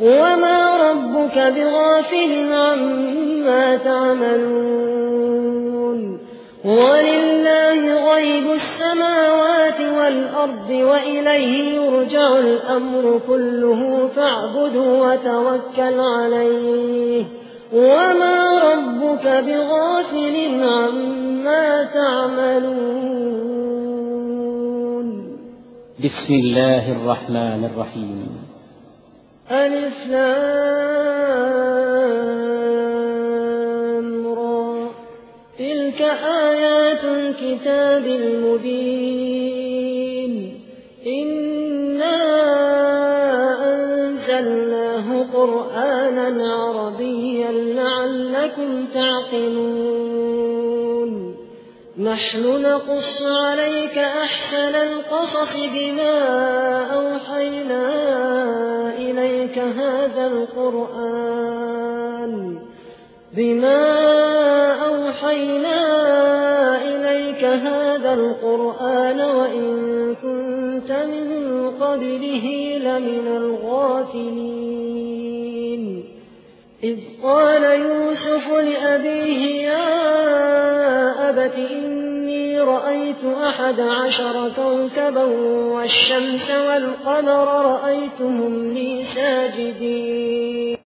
وما ربك بغافل عما تعملون ولله غيب السماوات والأرض وإليه يرجع الأمر كله فاعبده وتوكل عليه وما ربك بغافل عما تعملون بسم الله الرحمن الرحيم ألف لام تلك آيات الكتاب المبين. إنا أنزلناه قرآنا عربيا لعلكم تعقلون. نحن نقص عليك أحسن القصص بما أوحينا إليك هذا القرآن بما أوحينا إليك هذا القرآن وإن كنت من قبله لمن الغافلين. إذ قال يوسف لأبيه يا أبت إني رأيت أحد عشر كوكبا والشمس والقمر رأيتهم لي ساجدين.